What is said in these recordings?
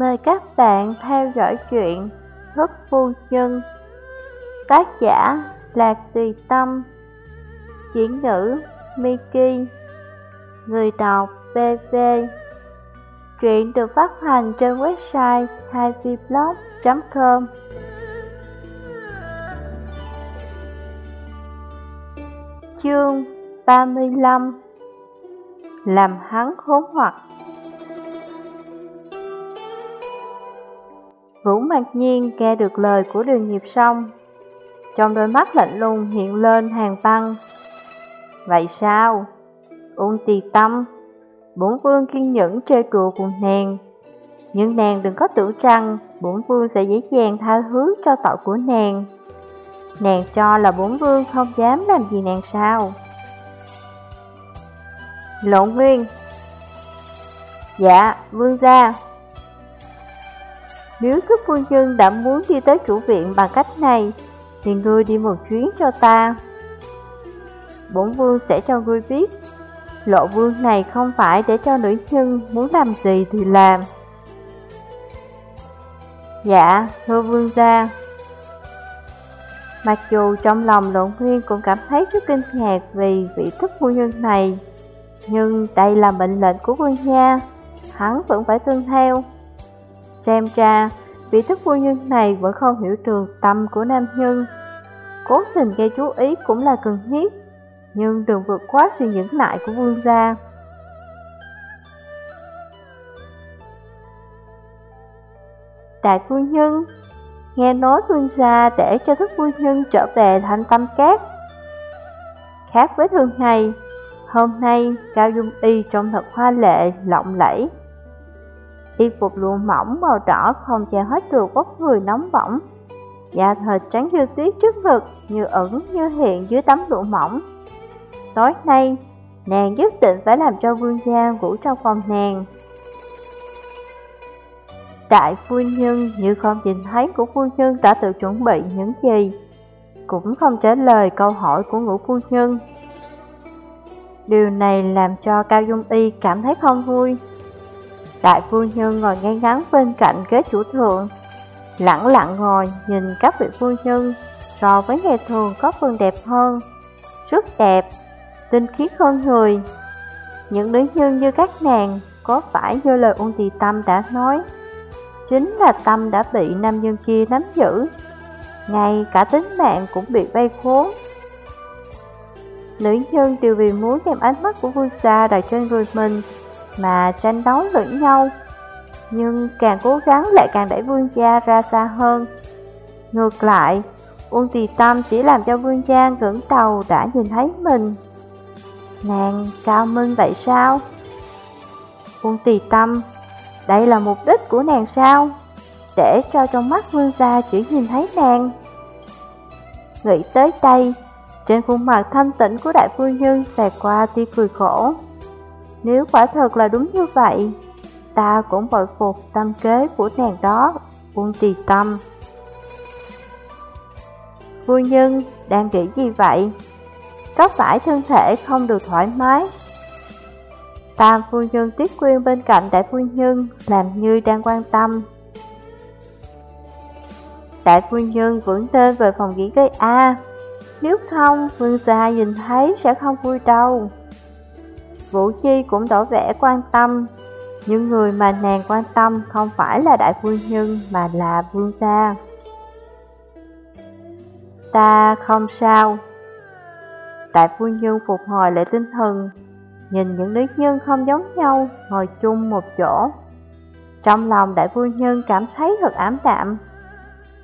Mời các bạn theo dõi chuyện Thức Phu Nhân. Tác giả Lạc Tùy Tâm. Chuyển ngữ Miki. Người đọc BV Truyện được phát hành trên website 2vblog.com Chương 35 Làm hắn khốn hoặc. Vũ mặc nhiên nghe được lời của đường nhịp xong Trong đôi mắt lạnh lùng hiện lên hàng băng. Vậy sao? Ung tì tâm Bổn vương kiên nhẫn trêu trùa cùng nàng. Nhưng nàng đừng có tưởng rằng Bổn vương sẽ dễ dàng tha thứ cho tội của nàng. Nàng cho là bổn vương không dám làm gì nàng sao? Lộ nguyên. Dạ, vương gia nếu thức phu nhân đã muốn đi tới chủ viện bằng cách này, thì ngươi đi một chuyến cho ta. Bổn vương sẽ cho ngươi biết, lộ vương này không phải để cho nữ nhân muốn làm gì thì làm. Dạ, thưa vương gia. Mặc dù trong lòng lộ nguyên cũng cảm thấy rất kinh ngạc vì vị thức phu nhân này, nhưng đây là mệnh lệnh của vương gia, hắn vẫn phải tuân theo. Xem ra, vị thức phu nhân này vẫn không hiểu trường tâm của nam nhân. Cố tình gây chú ý cũng là cần thiết, nhưng đừng vượt quá sự nhẫn nại của vương gia. Đại phu nhân, nghe nói vương gia để cho thức phu nhân trở về thành tâm cát. Khác với thường ngày, hôm nay Cao Dung Y trông thật hoa lệ, lộng lẫy. Y phục lụa mỏng màu đỏ không che hết được vóc người nóng bỏng. Da thịt trắng như tuyết trước ngực, như ẩn như hiện dưới tấm lụa mỏng. Tối nay, nàng nhất định phải làm cho vương gia ngủ trong phòng nàng. Đại phu nhân như không nhìn thấy của phu nhân đã tự chuẩn bị những gì, cũng không trả lời câu hỏi của ngũ phu nhân. Điều này làm cho Cao Dung Y cảm thấy không vui. Đại phu nhân ngồi ngay ngắn bên cạnh ghế chủ thượng, lặng lặng ngồi nhìn các vị phu nhân so với ngày thường có phần đẹp hơn, rất đẹp, tinh khiết hơn người. Những nữ nhân như các nàng có phải do lời ôn tì tâm đã nói, chính là tâm đã bị nam nhân kia nắm giữ, ngay cả tính mạng cũng bị vây khốn. Nữ nhân đều vì muốn đem ánh mắt của vương gia đặt trên người mình mà tranh đấu lẫn nhau. Nhưng càng cố gắng lại càng đẩy vương gia ra xa hơn. Ngược lại, Uông Tì Tâm chỉ làm cho vương gia ngẩng đầu đã nhìn thấy mình. Nàng cao minh vậy sao? Uông Tì Tâm, đây là mục đích của nàng sao? Để cho trong mắt vương gia chỉ nhìn thấy nàng. Nghĩ tới đây, trên khuôn mặt thanh tĩnh của đại phu nhân xẹt qua tia cười khổ. Nếu quả thật là đúng như vậy, ta cũng bội phục tâm kế của nàng đó, quân Tì Tâm. Phu nhân đang nghĩ gì vậy? Có phải thân thể không được thoải mái? Tam phu nhân tiếp quyên bên cạnh đại phu nhân làm như đang quan tâm. Đại phu nhân vững tên về phòng nghỉ gây A, nếu không vương gia nhìn thấy sẽ không vui đâu. Vũ Chi cũng tỏ vẻ quan tâm, những người mà nàng quan tâm không phải là đại phu nhân mà là vương gia. Ta không sao. Đại phu nhân phục hồi lại tinh thần, nhìn những nữ nhân không giống nhau ngồi chung một chỗ. Trong lòng đại phu nhân cảm thấy thật ám đạm.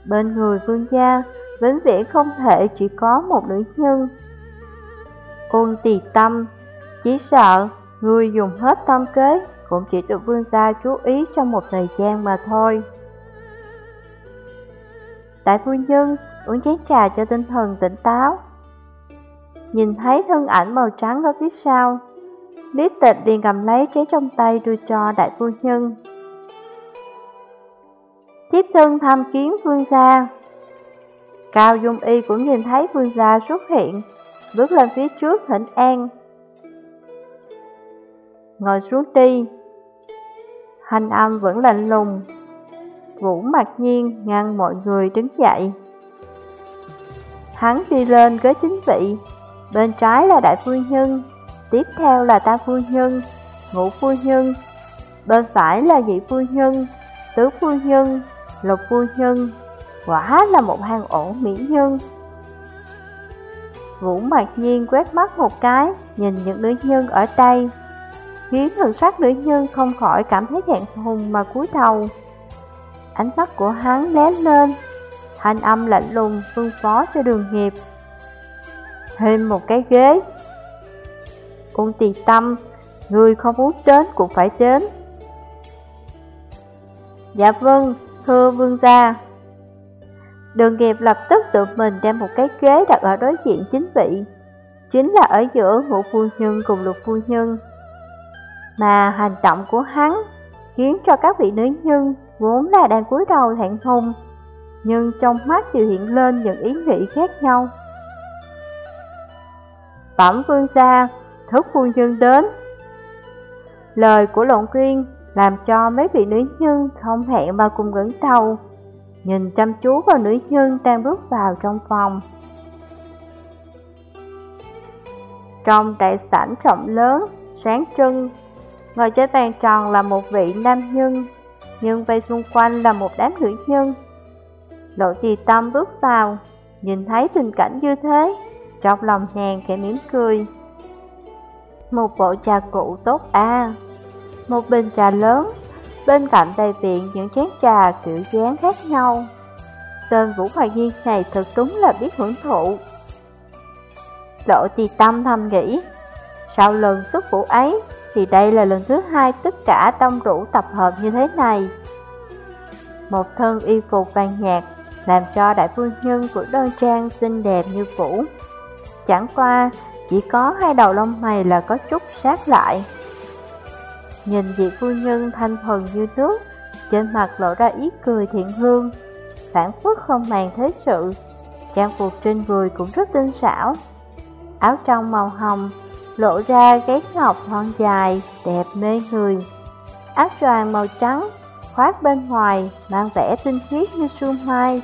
Bên người vương gia, vĩnh viễn không thể chỉ có một nữ nhân. Ôn tì tâm chỉ sợ người dùng hết tâm kế cũng chỉ được vương gia chú ý trong một thời gian mà thôi. Đại phu nhân uống chén trà cho tinh thần tỉnh táo. Nhìn thấy thân ảnh màu trắng ở phía sau, Lý tịch liền cầm lấy chén trong tay đưa cho đại phu nhân. Tiếp thân tham kiến vương gia. Cao Dung Y cũng nhìn thấy vương gia xuất hiện, bước lên phía trước thỉnh an ngồi xuống đi. Hành âm vẫn lạnh lùng, Vũ mặc nhiên ngăn mọi người đứng dậy. Hắn đi lên ghế chính vị, bên trái là đại phu nhân, tiếp theo là ta phu nhân, ngũ phu nhân, bên phải là nhị phu nhân, tứ phu nhân, lục phu nhân, quả là một hàng ổ mỹ nhân. Vũ mặc nhiên quét mắt một cái, nhìn những nữ nhân ở đây, khiến thần sắc nữ nhân không khỏi cảm thấy thẹn thùng mà cúi đầu. Ánh mắt của hắn lén lên, thanh âm lạnh lùng phương phó cho đường nghiệp. Thêm một cái ghế. Ung tì tâm, người không muốn đến cũng phải đến. Dạ vâng, thưa vương gia. Đường nghiệp lập tức tự mình đem một cái ghế đặt ở đối diện chính vị, chính là ở giữa ngũ phu nhân cùng lục phu nhân. Mà hành động của hắn khiến cho các vị nữ nhân vốn là đang cúi đầu thẹn thùng, nhưng trong mắt đều hiện lên những ý nghĩ khác nhau. Bẩm vương gia, thức phu nhân đến. Lời của lộn quyên làm cho mấy vị nữ nhân không hẹn mà cùng ngẩng đầu, nhìn chăm chú vào nữ nhân đang bước vào trong phòng. Trong đại sảnh rộng lớn, sáng trưng, ngồi trên bàn tròn là một vị nam nhân, nhưng vây xung quanh là một đám nữ nhân. Lộ trì tâm bước vào, nhìn thấy tình cảnh như thế, trong lòng nàng khẽ mỉm cười. Một bộ trà cụ tốt à, một bình trà lớn, bên cạnh đầy viện những chén trà kiểu dáng khác nhau. Tên Vũ Hoài Nhiên này thật đúng là biết hưởng thụ. Lộ trì tâm thầm nghĩ, sau lần xuất vũ ấy thì đây là lần thứ hai tất cả đông đủ tập hợp như thế này. Một thân y phục vàng nhạt làm cho đại phu nhân của đơn trang xinh đẹp như cũ Chẳng qua, chỉ có hai đầu lông mày là có chút sát lại. Nhìn vị phu nhân thanh thuần như nước, trên mặt lộ ra ý cười thiện hương, phản phất không màng thế sự. Trang phục trên người cũng rất tinh xảo. Áo trong màu hồng, lộ ra gáy ngọc thon dài, đẹp mê người. Áo choàng màu trắng, khoác bên ngoài, mang vẻ tinh khiết như sương mai.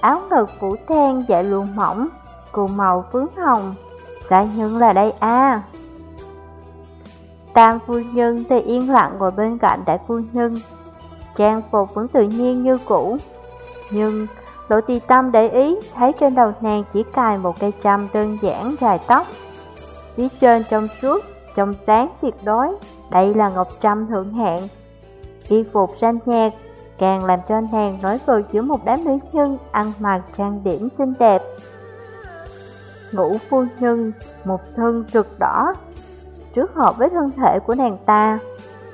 Áo ngực phủ than dạy luồn mỏng, cùng màu phướng hồng. Đại nhân là đây à. Tam phu nhân thì yên lặng ngồi bên cạnh đại phu nhân. Trang phục vẫn tự nhiên như cũ. Nhưng Lộ tì tâm để ý thấy trên đầu nàng chỉ cài một cây trăm đơn giản dài tóc Phía trên trong suốt, trong sáng tuyệt đối, đây là ngọc trâm thượng hạng. Y phục xanh nhạt, càng làm cho nàng nổi bật giữa một đám nữ nhân ăn mặc trang điểm xinh đẹp. Ngũ phu nhân, một thân rực đỏ, trước hợp với thân thể của nàng ta,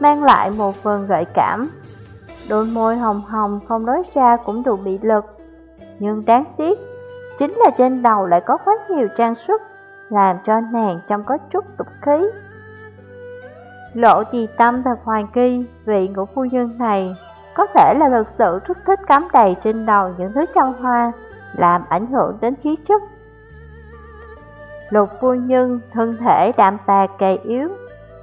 mang lại một phần gợi cảm. Đôi môi hồng hồng không nói ra cũng đủ bị lực, nhưng đáng tiếc, chính là trên đầu lại có quá nhiều trang sức làm cho nàng trông có chút tục khí. Lộ trì tâm thật hoàng kỳ, vị ngũ phu nhân này có thể là thực sự rất thích cắm đầy trên đầu những thứ trăm hoa, làm ảnh hưởng đến khí chất. Lục phu nhân thân thể đạm bạc gầy yếu,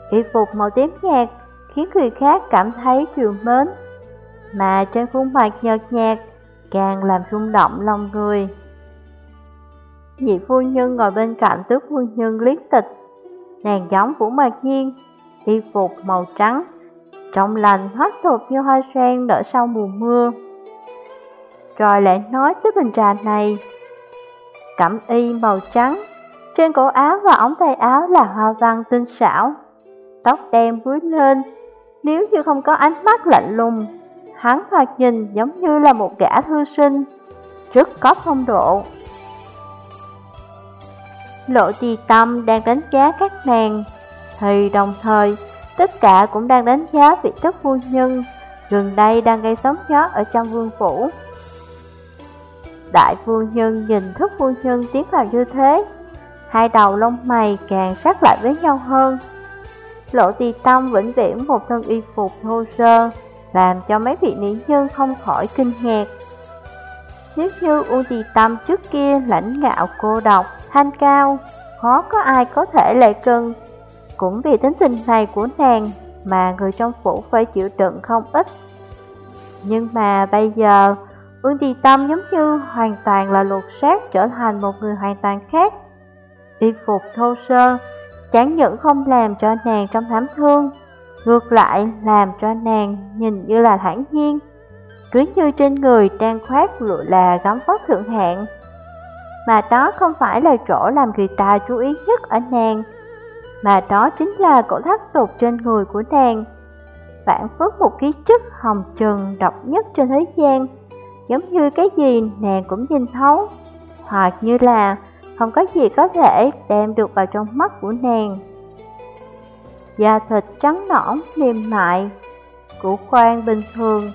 y phục màu tím nhạt khiến người khác cảm thấy chiều mến, mà trên khuôn mặt nhợt nhạt càng làm rung động lòng người. Nhị phu nhân ngồi bên cạnh tước phu nhân liếc tịch. Nàng giống Vũ Mạc Nhiên Y phục màu trắng, Trong lành hót thuộc như hoa sen nở sau mùa mưa. Rồi lại nói tới bình trà này, Cẩm y màu trắng, Trên cổ áo và ống tay áo là hoa văn tinh xảo. Tóc đen búi lên, Nếu như không có ánh mắt lạnh lùng, Hắn thoạt nhìn giống như là một gã thư sinh, Rất có phong độ. Lộ trì tâm đang đánh giá các nàng. Thì đồng thời, Tất cả cũng đang đánh giá vị tất phu nhân, Gần đây đang gây sóng gió ở trong vương phủ. Đại phu nhân nhìn thức phu nhân tiến vào như thế, Hai đầu lông mày càng sát lại với nhau hơn. Lộ tì tâm vĩnh viễn một thân y phục thô sơ, Làm cho mấy vị nữ nhân không khỏi kinh ngạc. Nếu như U tì tâm trước kia lãnh ngạo cô độc thanh cao, khó có ai có thể lại cưng. Cũng vì tính tình này của nàng mà người trong phủ phải chịu đựng không ít. Nhưng mà bây giờ, Vương Tì Tâm giống như hoàn toàn là lột xác trở thành một người hoàn toàn khác. Y phục thô sơ, chẳng những không làm cho nàng trong thảm thương, ngược lại làm cho nàng nhìn như là thản nhiên, cứ như trên người đang khoác lụa là gấm vóc thượng hạng. Mà đó không phải là chỗ làm người ta chú ý nhất ở nàng, mà đó chính là cổ thắt tục trên người của nàng. Phản phất một ký chất hồng trần độc nhất trên thế gian, giống như cái gì nàng cũng nhìn thấu, hoặc như là không có gì có thể đem được vào trong mắt của nàng. Da thịt trắng nõn, mềm mại, củ quan bình thường,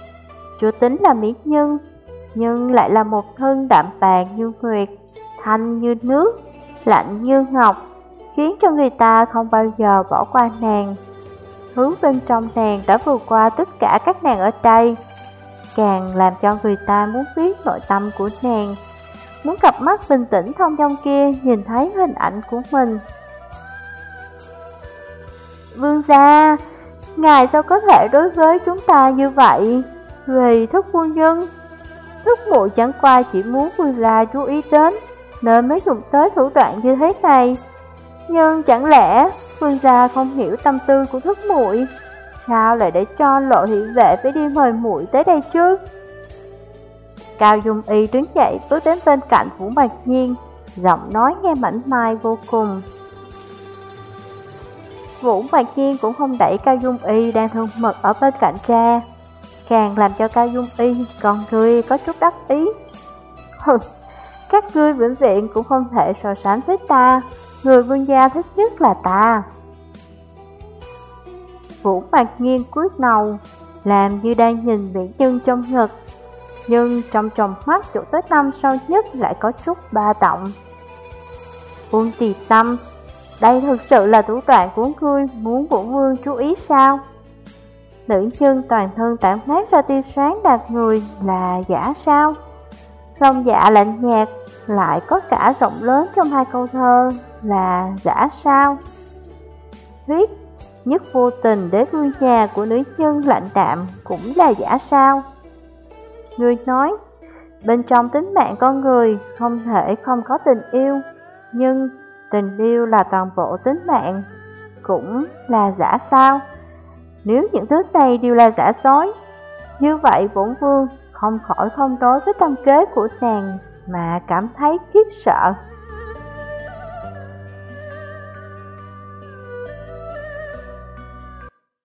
chưa tính là mỹ nhân, nhưng lại là một thân đạm bạc như nguyệt, thanh như nước, lạnh như ngọc, khiến cho người ta không bao giờ bỏ qua nàng. Hướng bên trong nàng đã vượt qua tất cả các nàng ở đây, càng làm cho người ta muốn biết nội tâm của nàng, muốn cặp mắt bình tĩnh thông dong kia nhìn thấy hình ảnh của mình. Vương gia, ngài sao có thể đối với chúng ta như vậy? Vì thức phu nhân, thức muội chẳng qua chỉ muốn vương gia chú ý đến, nên mới dùng tới thủ đoạn như thế này. Nhưng chẳng lẽ vương gia không hiểu tâm tư của thức muội Sao lại để cho lộ thị vệ phải đi mời muội tới đây chứ? Cao Dung Y đứng dậy bước đến bên cạnh Vũ Bạch Nhiên, giọng nói nghe mảnh mai vô cùng. Vũ Bạch Nhiên cũng không đẩy Cao Dung Y đang thân mật ở bên cạnh ra, càng làm cho Cao Dung Y còn người có chút đắc ý các ngươi vĩnh viện cũng không thể so sánh với ta, người vương gia thích nhất là ta. Vũ mặt nghiêng cúi đầu, làm như đang nhìn biển nhân trong ngực, nhưng trong tròng mắt chỗ tới năm sâu nhất lại có chút ba động. vương tì tâm, đây thực sự là thủ đoạn của ngươi muốn vũ vương chú ý sao? Nữ nhân toàn thân tản mát ra tia sáng đạt người là giả sao? Lòng dạ lạnh nhạt, lại có cả rộng lớn trong hai câu thơ là giả sao? Viết nhất vô tình đế vương nhà của nữ nhân lạnh đạm cũng là giả sao? Người nói, bên trong tính mạng con người không thể không có tình yêu, nhưng tình yêu là toàn bộ tính mạng, cũng là giả sao? Nếu những thứ này đều là giả dối, như vậy bổn vương không khỏi không đối với tâm kế của nàng mà cảm thấy khiếp sợ.